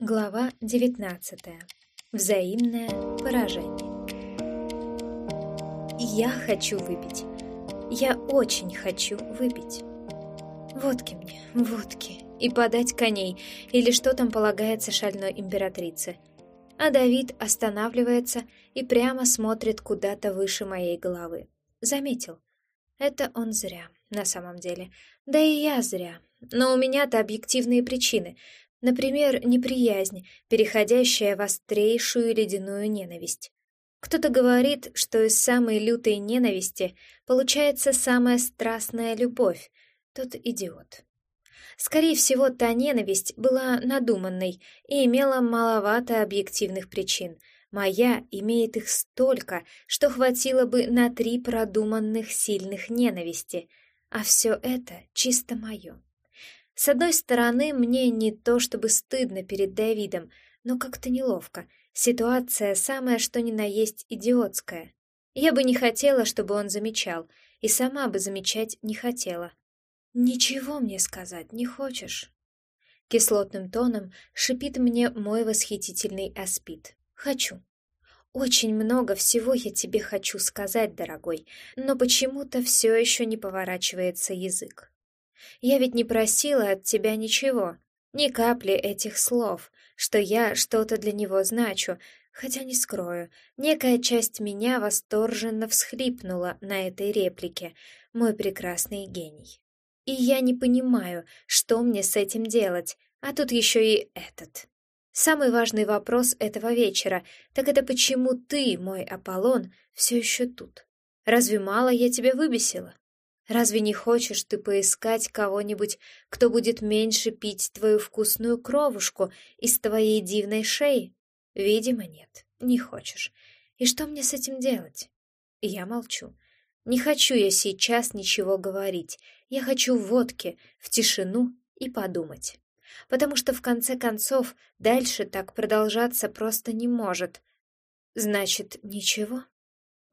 Глава 19. Взаимное поражение. Я хочу выпить. Я очень хочу выпить. Водки мне, водки. И подать коней, или что там полагается шальной императрице. А Давид останавливается и прямо смотрит куда-то выше моей головы. Заметил. Это он зря, на самом деле. Да и я зря. Но у меня-то объективные причины — Например, неприязнь, переходящая в острейшую ледяную ненависть. Кто-то говорит, что из самой лютой ненависти получается самая страстная любовь. Тот идиот. Скорее всего, та ненависть была надуманной и имела маловато объективных причин. Моя имеет их столько, что хватило бы на три продуманных сильных ненависти, а все это чисто мое. С одной стороны, мне не то чтобы стыдно перед Давидом, но как-то неловко. Ситуация самая что ни на есть идиотская. Я бы не хотела, чтобы он замечал, и сама бы замечать не хотела. «Ничего мне сказать не хочешь?» Кислотным тоном шипит мне мой восхитительный аспид. «Хочу. Очень много всего я тебе хочу сказать, дорогой, но почему-то все еще не поворачивается язык. Я ведь не просила от тебя ничего, ни капли этих слов, что я что-то для него значу, хотя не скрою, некая часть меня восторженно всхлипнула на этой реплике, мой прекрасный гений. И я не понимаю, что мне с этим делать, а тут еще и этот. Самый важный вопрос этого вечера, так это почему ты, мой Аполлон, все еще тут? Разве мало я тебя выбесила? Разве не хочешь ты поискать кого-нибудь, кто будет меньше пить твою вкусную кровушку из твоей дивной шеи? Видимо, нет, не хочешь. И что мне с этим делать? Я молчу. Не хочу я сейчас ничего говорить. Я хочу водки, в тишину и подумать. Потому что в конце концов дальше так продолжаться просто не может. Значит, ничего?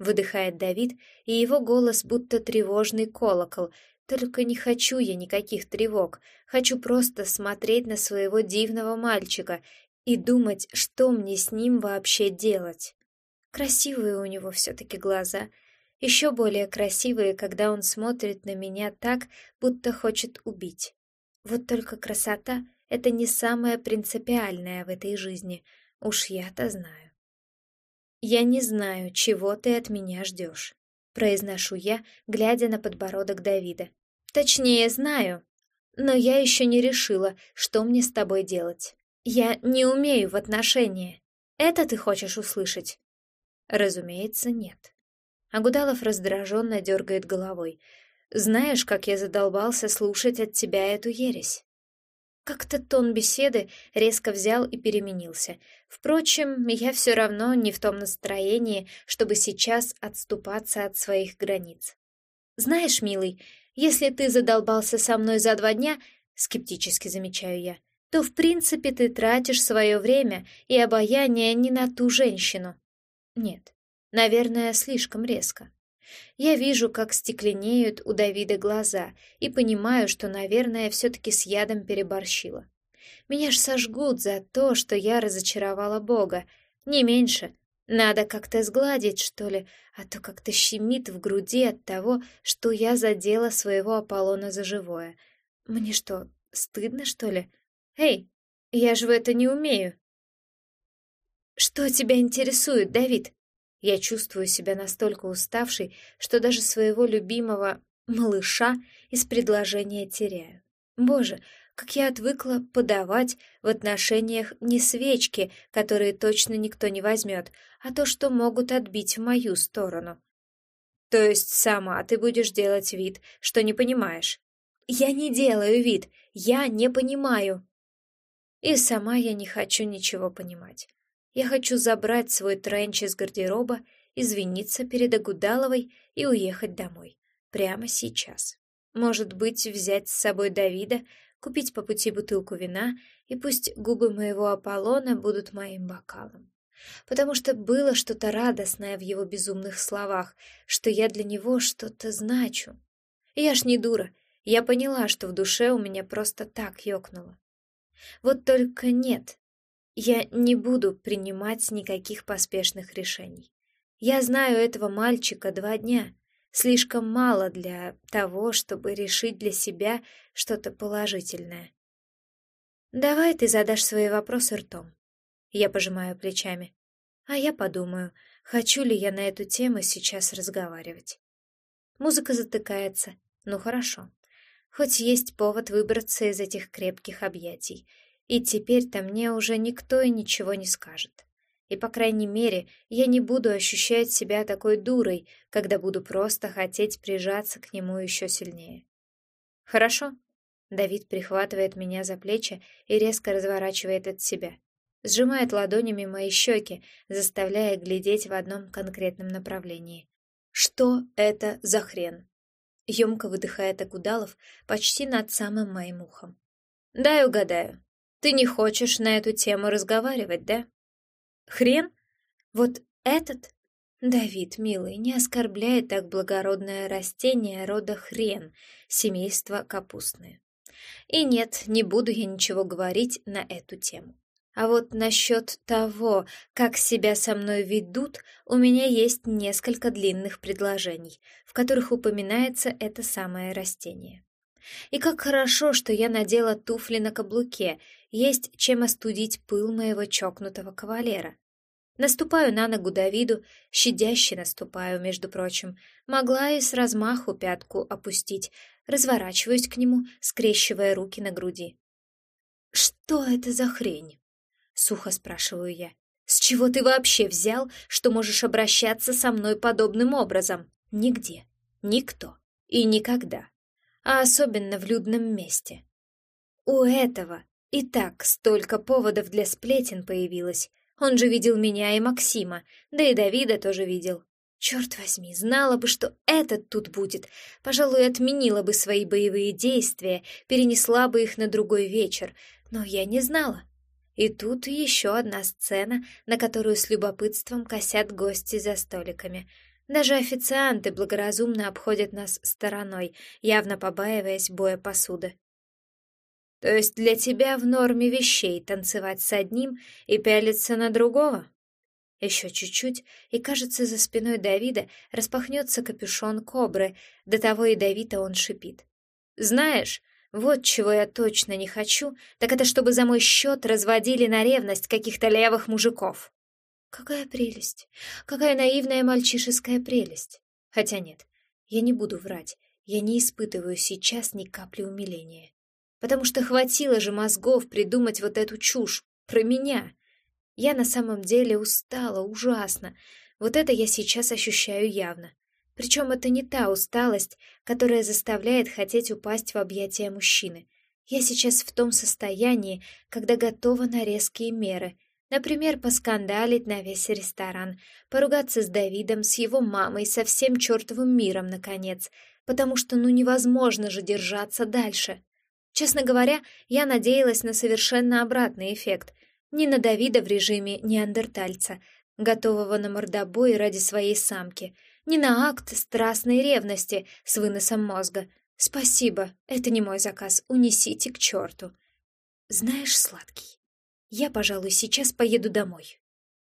Выдыхает Давид, и его голос будто тревожный колокол. Только не хочу я никаких тревог. Хочу просто смотреть на своего дивного мальчика и думать, что мне с ним вообще делать. Красивые у него все-таки глаза. Еще более красивые, когда он смотрит на меня так, будто хочет убить. Вот только красота — это не самое принципиальное в этой жизни. Уж я-то знаю. «Я не знаю, чего ты от меня ждешь», — произношу я, глядя на подбородок Давида. «Точнее, знаю, но я еще не решила, что мне с тобой делать. Я не умею в отношения. Это ты хочешь услышать?» «Разумеется, нет». Агудалов раздраженно дергает головой. «Знаешь, как я задолбался слушать от тебя эту ересь?» Как-то тон беседы резко взял и переменился. Впрочем, я все равно не в том настроении, чтобы сейчас отступаться от своих границ. «Знаешь, милый, если ты задолбался со мной за два дня, — скептически замечаю я, — то в принципе ты тратишь свое время и обаяние не на ту женщину. Нет, наверное, слишком резко. Я вижу, как стекленеют у Давида глаза, и понимаю, что, наверное, все-таки с ядом переборщила. Меня ж сожгут за то, что я разочаровала Бога. Не меньше. Надо как-то сгладить, что ли, а то как-то щемит в груди от того, что я задела своего Аполлона за живое. Мне что, стыдно, что ли? Эй, я же в это не умею. Что тебя интересует, Давид? Я чувствую себя настолько уставшей, что даже своего любимого малыша из предложения теряю. Боже, как я отвыкла подавать в отношениях не свечки, которые точно никто не возьмет, а то, что могут отбить в мою сторону. То есть сама ты будешь делать вид, что не понимаешь. Я не делаю вид, я не понимаю. И сама я не хочу ничего понимать. Я хочу забрать свой тренч из гардероба, извиниться перед Агудаловой и уехать домой. Прямо сейчас. Может быть, взять с собой Давида, купить по пути бутылку вина, и пусть губы моего Аполлона будут моим бокалом. Потому что было что-то радостное в его безумных словах, что я для него что-то значу. я ж не дура, я поняла, что в душе у меня просто так ёкнуло. Вот только нет, Я не буду принимать никаких поспешных решений. Я знаю этого мальчика два дня. Слишком мало для того, чтобы решить для себя что-то положительное. Давай ты задашь свои вопросы ртом. Я пожимаю плечами. А я подумаю, хочу ли я на эту тему сейчас разговаривать. Музыка затыкается. Ну хорошо. Хоть есть повод выбраться из этих крепких объятий. И теперь-то мне уже никто и ничего не скажет. И, по крайней мере, я не буду ощущать себя такой дурой, когда буду просто хотеть прижаться к нему еще сильнее. Хорошо? Давид прихватывает меня за плечи и резко разворачивает от себя. Сжимает ладонями мои щеки, заставляя глядеть в одном конкретном направлении. Что это за хрен? Емко выдыхает Акудалов почти над самым моим ухом. Дай угадаю. Ты не хочешь на эту тему разговаривать, да? Хрен? Вот этот? Давид, милый, не оскорбляй так благородное растение рода хрен, семейства капустные. И нет, не буду я ничего говорить на эту тему. А вот насчет того, как себя со мной ведут, у меня есть несколько длинных предложений, в которых упоминается это самое растение. И как хорошо, что я надела туфли на каблуке, есть чем остудить пыл моего чокнутого кавалера. Наступаю на ногу Давиду, щадяще наступаю, между прочим. Могла и с размаху пятку опустить, разворачиваюсь к нему, скрещивая руки на груди. «Что это за хрень?» Сухо спрашиваю я. «С чего ты вообще взял, что можешь обращаться со мной подобным образом? Нигде, никто и никогда. А особенно в людном месте. У этого и так столько поводов для сплетен появилось. Он же видел меня и Максима, да и Давида тоже видел. Черт возьми, знала бы, что этот тут будет. Пожалуй, отменила бы свои боевые действия, перенесла бы их на другой вечер. Но я не знала. И тут еще одна сцена, на которую с любопытством косят гости за столиками. Даже официанты благоразумно обходят нас стороной, явно побаиваясь боя посуды. То есть для тебя в норме вещей танцевать с одним и пялиться на другого? Еще чуть-чуть, и, кажется, за спиной Давида распахнется капюшон кобры, до того и Давида он шипит. «Знаешь, вот чего я точно не хочу, так это чтобы за мой счет разводили на ревность каких-то левых мужиков. Какая прелесть! Какая наивная мальчишеская прелесть! Хотя нет, я не буду врать, я не испытываю сейчас ни капли умиления. Потому что хватило же мозгов придумать вот эту чушь про меня. Я на самом деле устала ужасно. Вот это я сейчас ощущаю явно. Причем это не та усталость, которая заставляет хотеть упасть в объятия мужчины. Я сейчас в том состоянии, когда готова на резкие меры. Например, поскандалить на весь ресторан, поругаться с Давидом, с его мамой, со всем чертовым миром, наконец, потому что ну невозможно же держаться дальше. Честно говоря, я надеялась на совершенно обратный эффект. Не на Давида в режиме неандертальца, готового на мордобой ради своей самки — не на акт страстной ревности с выносом мозга. Спасибо, это не мой заказ, унесите к черту. Знаешь, сладкий, я, пожалуй, сейчас поеду домой.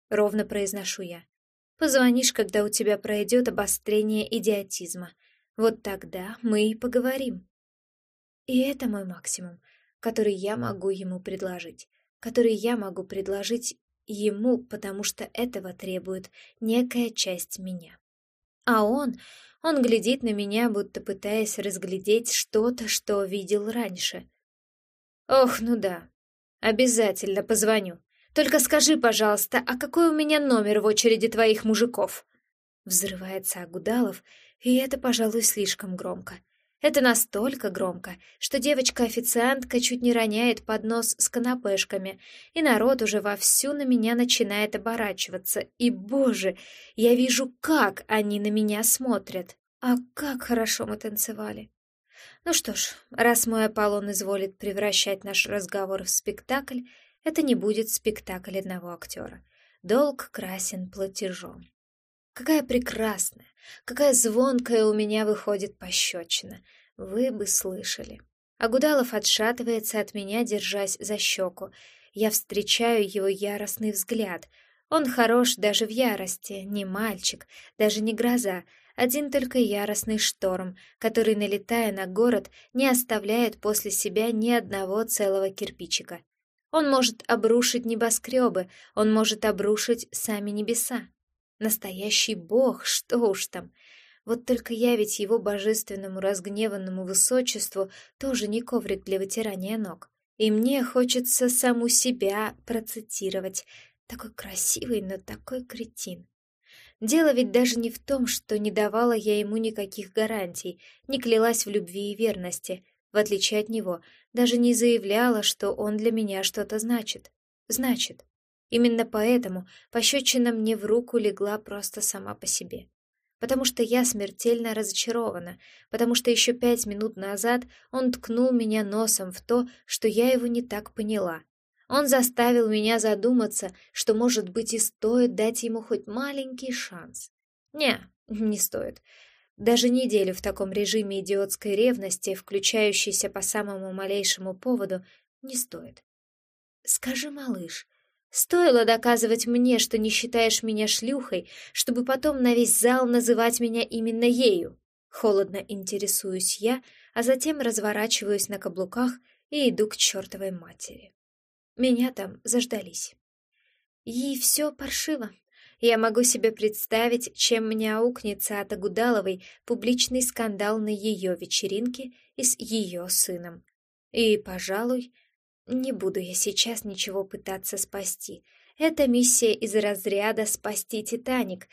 Ровно произношу я. Позвонишь, когда у тебя пройдет обострение идиотизма. Вот тогда мы и поговорим. И это мой максимум, который я могу ему предложить, который я могу предложить ему, потому что этого требует некая часть меня. А он, он глядит на меня, будто пытаясь разглядеть что-то, что видел раньше. Ох, ну да, обязательно позвоню. Только скажи, пожалуйста, а какой у меня номер в очереди твоих мужиков? Взрывается Агудалов, и это, пожалуй, слишком громко. Это настолько громко, что девочка-официантка чуть не роняет поднос с канапешками, и народ уже вовсю на меня начинает оборачиваться. И, боже, я вижу, как они на меня смотрят. А как хорошо мы танцевали. Ну что ж, раз мой Аполлон изволит превращать наш разговор в спектакль, это не будет спектакль одного актера. Долг красен платежом. Какая прекрасная, какая звонкая у меня выходит пощечина. Вы бы слышали. Агудалов отшатывается от меня, держась за щеку. Я встречаю его яростный взгляд. Он хорош даже в ярости, не мальчик, даже не гроза, один только яростный шторм, который, налетая на город, не оставляет после себя ни одного целого кирпичика. Он может обрушить небоскребы, он может обрушить сами небеса. Настоящий бог, что уж там. Вот только я ведь его божественному разгневанному высочеству тоже не коврик для вытирания ног. И мне хочется саму себя процитировать. Такой красивый, но такой кретин. Дело ведь даже не в том, что не давала я ему никаких гарантий, не клялась в любви и верности, в отличие от него, даже не заявляла, что он для меня что-то значит. Значит. Именно поэтому пощечина мне в руку легла просто сама по себе. Потому что я смертельно разочарована, потому что еще пять минут назад он ткнул меня носом в то, что я его не так поняла. Он заставил меня задуматься, что, может быть, и стоит дать ему хоть маленький шанс. Не, не стоит. Даже неделю в таком режиме идиотской ревности, включающейся по самому малейшему поводу, не стоит. Скажи, малыш, стоило доказывать мне, что не считаешь меня шлюхой, чтобы потом на весь зал называть меня именно ею? Холодно интересуюсь я, а затем разворачиваюсь на каблуках и иду к чертовой матери. Меня там заждались. И все паршиво. Я могу себе представить, чем мне аукнется от Агудаловой публичный скандал на ее вечеринке и с ее сыном. И, пожалуй, не буду я сейчас ничего пытаться спасти. Это миссия из разряда «спасти Титаник».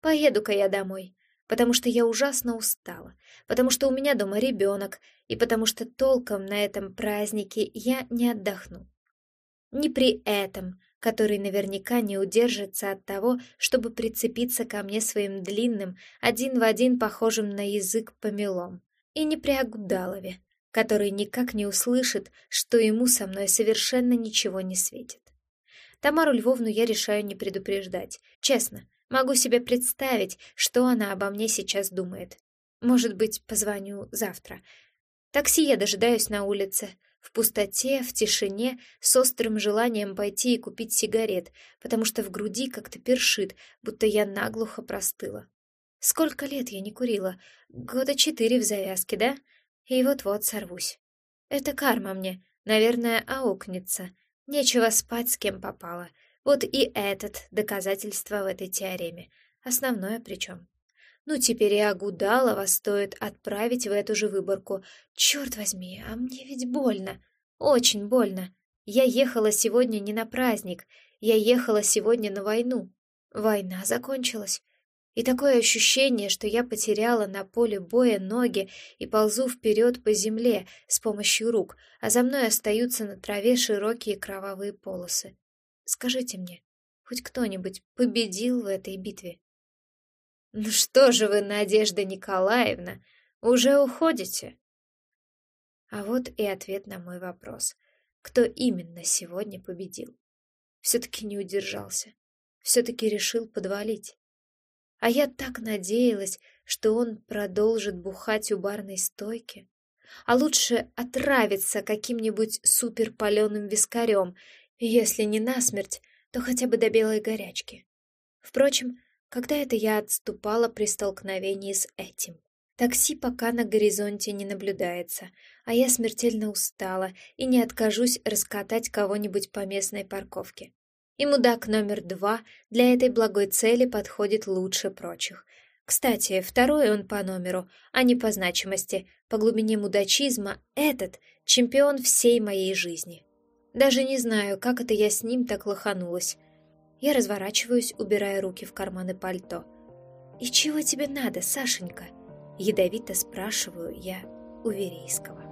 Поеду-ка я домой, потому что я ужасно устала, потому что у меня дома ребенок, и потому что толком на этом празднике я не отдохну. Не при этом, который наверняка не удержится от того, чтобы прицепиться ко мне своим длинным, один в один похожим на язык помелом. И не при Агудалове, который никак не услышит, что ему со мной совершенно ничего не светит. Тамару Львовну я решаю не предупреждать. Честно, могу себе представить, что она обо мне сейчас думает. Может быть, позвоню завтра. Такси я дожидаюсь на улице, в пустоте, в тишине, с острым желанием пойти и купить сигарет, потому что в груди как-то першит, будто я наглухо простыла. Сколько лет я не курила? Года четыре в завязке, да? И вот-вот сорвусь. Это карма мне, наверное, аукнется. Нечего спать, с кем попало. Вот и этот доказательство в этой теореме. Основное причем. Ну, теперь и Агудалова стоит отправить в эту же выборку. Черт возьми, а мне ведь больно. Очень больно. Я ехала сегодня не на праздник. Я ехала сегодня на войну. Война закончилась. И такое ощущение, что я потеряла на поле боя ноги и ползу вперед по земле с помощью рук, а за мной остаются на траве широкие кровавые полосы. Скажите мне, хоть кто-нибудь победил в этой битве? «Ну что же вы, Надежда Николаевна, уже уходите?» А вот и ответ на мой вопрос. Кто именно сегодня победил? Все-таки не удержался. Все-таки решил подвалить. А я так надеялась, что он продолжит бухать у барной стойки. А лучше отравиться каким-нибудь суперпаленым вискарем, если не насмерть, то хотя бы до белой горячки. Впрочем, когда это я отступала при столкновении с этим? Такси пока на горизонте не наблюдается, а я смертельно устала и не откажусь раскатать кого-нибудь по местной парковке. И мудак номер два для этой благой цели подходит лучше прочих. Кстати, второй он по номеру, а не по значимости. По глубине мудачизма этот — чемпион всей моей жизни. Даже не знаю, как это я с ним так лоханулась. Я разворачиваюсь, убирая руки в карманы пальто. «И чего тебе надо, Сашенька?» Ядовито спрашиваю я у Верейского.